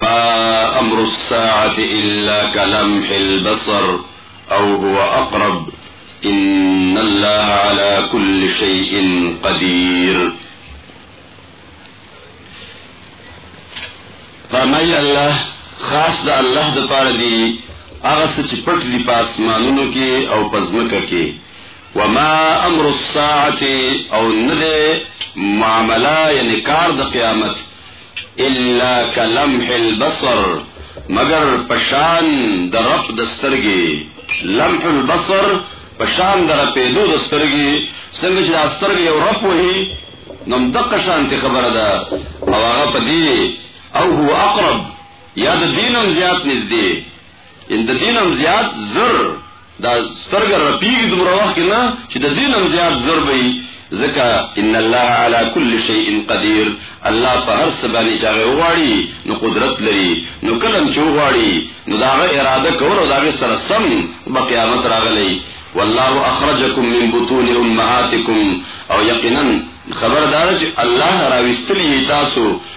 ما امر الساعة الا كلمح البصر او هو اقرب ان الله على كل شيء قدير فرمای الله خاص د الله د پاره دی هغه څه چې پټ دي په اسمانونو کې او په ځمکه کې وما امر الساعة او نده معاملہ یعنی کار د قیامت الا کلمح البصر مگر پشان د رب د سترګې لمح البصر پشان د رپېدو د سترګې څنګه چې د سترګې یو رپ وهي نو دقه شانتي خبره ده او هغه په دې او هو اقرب یا د دینم زیات نږدې ان د دینم زیات زر دا سترګه رپیږي دومره وخت کې نه چې د دین هم زیات زر به وي ځکه ان الله علی کل شیء قدیر الله په هر څه باندې چې هغه وغواړي نو قدرت لري نو کله چې وغواړي نو دا هغه اراده کول او دا هغه سره سم به قیامت راغلی والله اخرجکم من بطون امهاتکم او یقینا خبردار چې الله راوستلی تاسو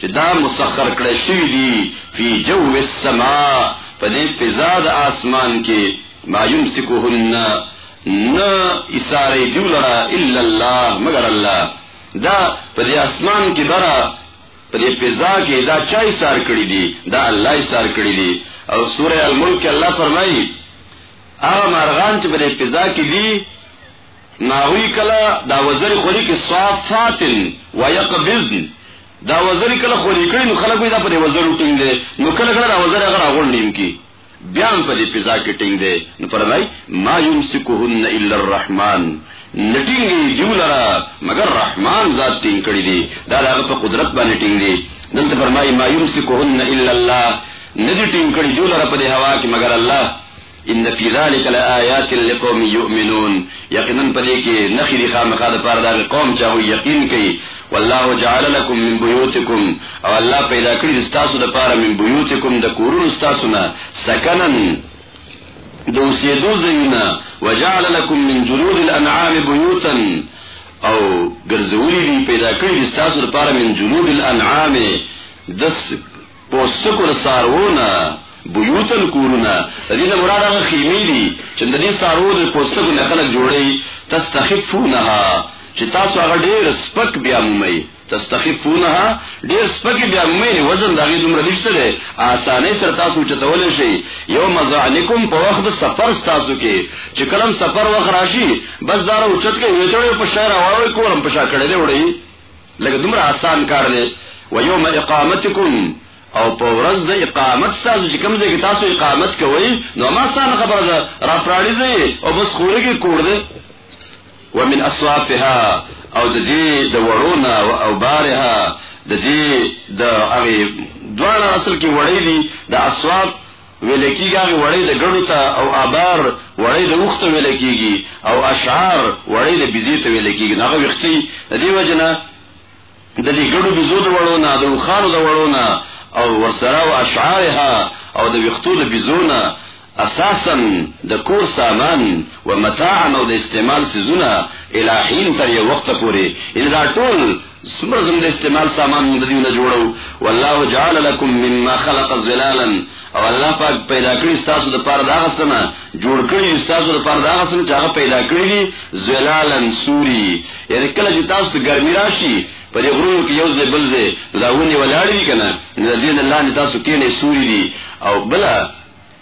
چې دا مسخر کړی شوی دی فی جو السماء په دې فضا د آسمان کې ما یمسکهن نه اساره دی لرا الا الله مگر الله دا په دې آسمان کې برا په دې فضا کې دا چا اسار کړی دی دا الله اسار کړی دی او سوره الملک الله فرمایي هغه مرغان چې په دې فضا کې دي نه هغوی کله دا وزرې خوري کې صافات ويقبضن دا وزرې کله خوري کړي نو خلک وي دا په وزرو ټینګ دي نو کله کله دا وزرې هغه راغونډیم کی بیا په دې فضا کې ټینګ دی نو فرمای ما یمسکهن الا الرحمن نټینګي جولرا مگر رحمان ذات ټینګ کړی دی دا هغه په قدرت باندې ټینګ دی دلته فرمای ما یمسکهن الا الله ندی ټینګ کړی جولرا په دې هوا کې مگر الله ان فی ذلک لآیات لقوم یؤمنون یقینا په دې کې نخې دي خامخا د پاره دا قوم چې هغه یقین کوي والله جعل لكم من بيوتكم او الله پیدا کړی تاسو د پاره من بيوتكم د کورونو تاسو نه سکنن د اوسېدو ځایونه وجعل لكم من جلود الانعام بيوتا او ګرځولي دي پیدا کړی دي تاسو لپاره من جلود الانعام دس په سکر سارونه بيوتن کورونه د دې نه مراد هغه خیمې دي چې د دې سارو د پوستکو نه خلک جوړي تستخفونها چې تاسو هغه ډېر سپک بیا مومي تستخفونها ډېر سپک بیا مومي وزن دغه دومره نشته دی اسانه سره تاسو چتول شي یو مزعنکم په وخت سفر تاسو کې چې کلم سفر وخت راشي بس دار او چت کې ویټړې په شهر اوړې کورم په شا کړې وړي لکه دومره آسان کار دی و یوم اقامتکم او په ورځ د اقامت تاسو چې کوم ځای کې تاسو اقامت کوئ نو ما سره خبره ده را پرانیزئ او بس خوره کې کوړ دی ومن اصوافها او د دې د وړونه او بارها د دې د هغه دواړه اصل کې وړې دي د اصواب ویل کیږي هغه وړۍ د ګړو ته او ابار وړۍ د اوښ ته ویل کیږي او اشعار وړۍ د بیزې ته ویل کیږي نو هغه ویښتي د دې وجه نه د دې ګړو بیزو د وړو نه د اوښانو د وړو نه او ورسره او اشعارها او د ویښتو د بیزو نه اساسا د کور سامان و متاعا او د استعمال سيزونه الهین تر یو وخت پورې ان دا ټول سمر زم د استعمال سامان مونږ دیو نه جوړو والله جعل لكم مما خلق ظلالا او الله پاک پیدا کړی تاسو د پاره دا غسنه جوړ کړی تاسو د پاره دا غسنه چې هغه پیدا کړی دي ظلالا سوري یعنی کله چې تاسو ته ګرمي راشي په دې غرونو کې یو ځای بل ځای دا ونی ولاړی کنه د دې نه لاندې تاسو کې نه سوري دي او بل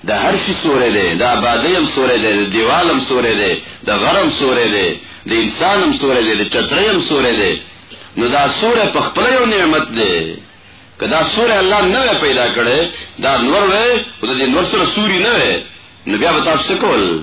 د هر شي سوری دی، د ابادۍ هم سوری دی، د دیوال هم سوری دی، د غر هم سوری دی، د انسان هم سوری دی، د چترۍ هم سوری دی. نو دا سوری په خپله یو نعمت دی. که دا سوری الله نه وای پیدا کړی، دا نور وای، خو د دې نور سره سوري نه وای، نو بیا به تاسو څه کول؟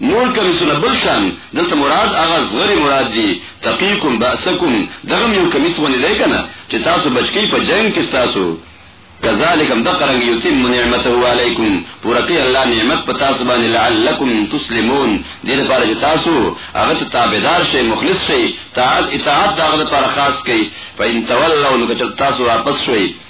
نور کمیسونه بل شان دلته مراد هغه زغری مراد دی تقیکم باسکم دغم یو کمیس غونی دی کنه چې تاسو بچکی په جنگ کې تاسو کذالک هم دقرنګ یتم نعمته علیکم پورا کوي الله نعمت په تاسو باندې لعلکم تسلمون دې لپاره چې تاسو هغه ته تابعدار شئ مخلص شئ طاعت اطاعت دا هغه لپاره خاص کړئ فإن تولوا نو که تاسو واپس شئ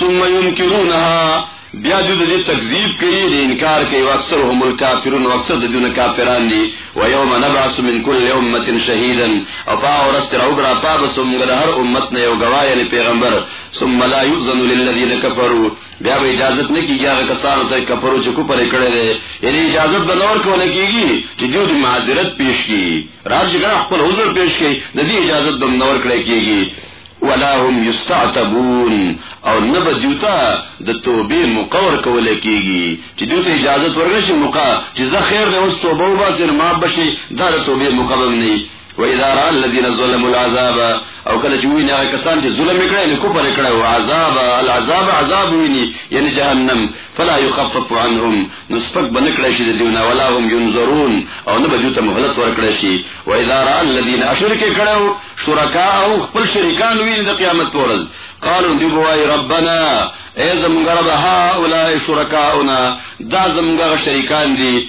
ثم ينكرونها بیا د دې تکذیب کوي د انکار کوي اکثر هم الکافرون اکثر د دې کافران دي و یوم نبعث من كل امه شهیدا او پا اورس تر او برا پا بسوم د هر امت نه یو گواه یعنی پیغمبر ثم لا یؤذن للذین کفروا بیا به اجازه نه کیږي هغه کسانو ته کفرو چې کو پرې کړل یعنی اجازه به نور کول کیږي چې دوی د معذرت پیش کی راځي ګره خپل عذر پیش کی د دې اجازه به نور کړی کیږي ولا هم یستعتبون او نه به دوی ته د توبې موقع ورکول کېږي چې دوی ته اجازه ورنه شي موقع چې زه خیر دی اوس توبه وباسي نو معاف به شي دا د توبې موقع به نه و اذا را الذين ظلموا العذاب او کله چې ویني هغه کسان چې ظلم کړي نو کفر کړي او عذاب العذاب عذاب ویني یعنی جهنم فلا يخفف عنهم نو سپک بن کړي شي د دنیا ولا هم ينظرون او نه بجو ته مهلت ور کړي شي و اذا را الذين اشرك کړو شرکاءهم خپل شریکان ویني د قیامت پر ورځ قالو دی بوای ربنا ای زمونږ رب هؤلاء شرکاؤنا دا زمونږ شریکان دي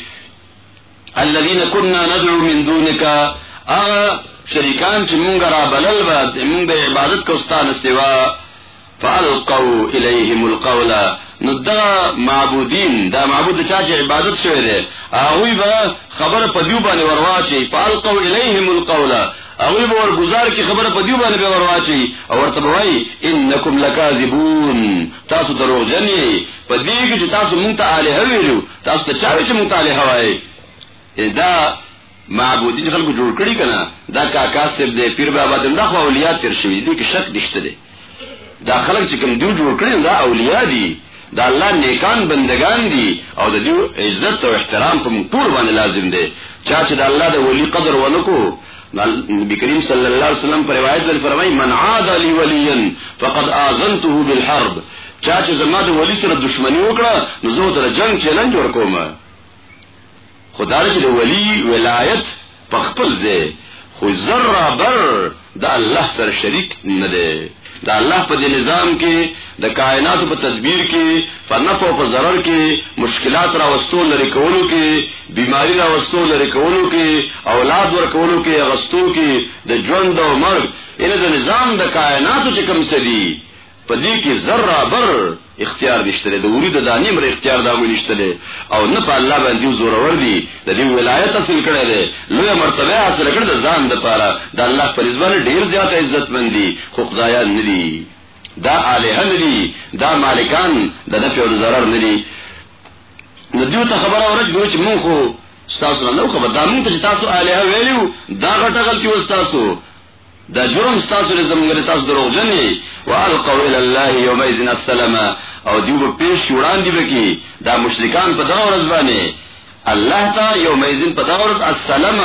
الذين كنا ندعو من دونك اغه شریکان چې مونږ را بلل بعد مونږ عبادت کوستان سوا فالقوا الیهم القول نو دا معبودین دا معبود چا چې عبادت شوی دی هغوی به خبره په دیو باندې ورواچي فالقوا الیهم القول هغوی به ورګزار کې خبره په دیو باندې به ورواچي او ورته وایي انکم لکاذبون تاسو دروغجن یې په دې کې چې تاسو مونږ ته الہ ویلو تاسو ته چا چې مونږ ته الہ وایي دا معبودین خلکو جوړ کړی کنه دا کاکا سیب دی پیر بابا دم دا خو اولیاء تیر شوی دی کې شک دشته دی دا خلک چې کوم دیو جوړ کړی دا اولیاء دي دا الله نیکان بندگان دي او د دیو عزت او احترام په ټول باندې لازم دی چا چې د الله د ولی قدر ونکو نبی کریم صلی الله علیه وسلم پر روایت ول فرمای من عاد لی ولیا فقد اذنته بالحرب چا چې زما د ولی سره دښمنی وکړه نو زه تر جنگ چیلنج ورکوم خو دا چې د ولي ولایت په خپل ځای خو ذره بر د الله سره شریک نه دی د الله په دې نظام کې د کائنات په تدبیر کې په نفع او په ضرر کې مشکلات را وستو لري کولو کې بیماری را وستو لري کولو کې اولاد ور کولو کې غستو کې د ژوند او مرګ ان د نظام د کائنات چې کوم سدي په دې کې ذره بر اختیار نشته دی د وري د دانې مر اختیار دا نشته دی او نه په الله باندې زور ور دي د دې ولایت حاصل کړي دی لوی مرتبه حاصل کړي د ځان د پاره د الله په نسبت ډیر زیات عزت مندي خو خدایان ندي دا الہ ندي دا مالکان د نفع او ضرر ندي نو دیو ته خبره ورک دوی چې مونږ خو تاسو نه خبر دا مونږ ته تاسو الہ ویلو دا غټه غلطي وستاسو دا جرم ستاسو له زمونږ له تاسو دروغجن یې والقوا الی الله یومئذ السلام او دیو په پیش کې وړاندې وکي دا مشرکان په دغه ورځ باندې الله ته یومئذ په دغه ورځ السلام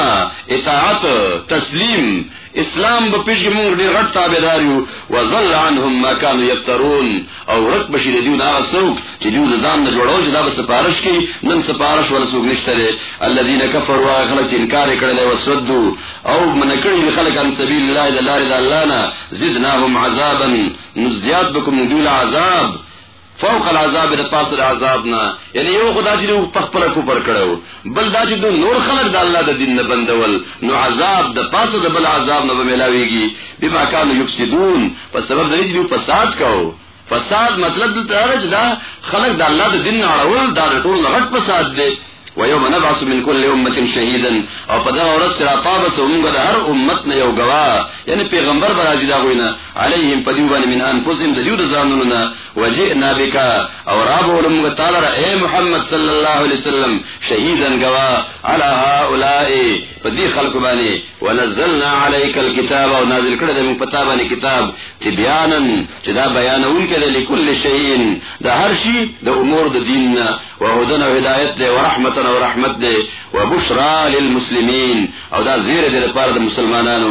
اطاعت تسلیم اسلام به پیش کې مونږ ډېر غټ تابعدار یو وزل عنهم ما كانوا یفترون او ورک بشي د دیو دا سوق چې دیو ځان نه جوړو چې دا به سپارش کی نن سپارش ولا سوق نشته دی الذين كفروا خلق چې انکار کړل او سدو او من کړي خلق ان سبیل الله الا الله الا الله نا زدناهم عذابا نزياد بكم نجول عذاب فوق العذاب د پاسه عذابنا یعنی یو خدای چې په خپل کو پر کړو بل دا چې دو نور خلق د الله د دین نه بندول نو عذاب د پاسه د بل عذاب نه ملاويږي بما كانوا يفسدون په سبب د دې فساد کاو فساد مطلب د ترج دا خلق د الله د دین نه اړول دا ټول غټ فساد دی ويوم نبعث من كل امه شهيدا او په دا ورځ چې راپابس موږ د هر امت نه یو گواه یعنی پیغمبر برازي دا غوینه عليهم پدیو باندې من انفسهم د دیو د ځانونو نه وجئنا بك او رابولو موږ تعالی را اے محمد صلی الله علیه وسلم شهیدا گوا علی هؤلاء پدی خلق باندې ونزلنا عليك الكتاب او نازل کړه د موږ پتا باندې کتاب تبیانا چې دا بیانون کړي لكل شیء د هر شي د امور د دین نه وهدن او هدایت دی ورحمت او رحمت دی وبشرا للمسلمین او دا زیر دی لپاره د مسلمانانو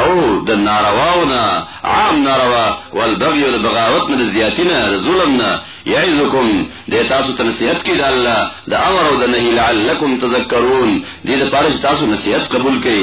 او د نارواو نه عام ناروا والبغي او د بغاوت نه د زیاتی نه د ظلم نه یعظکم د تاسو ته نصیحت کی د الله د امر او د نهی لعلکم تذکرون دې لپاره چې تاسو نصیحت قبول کړئ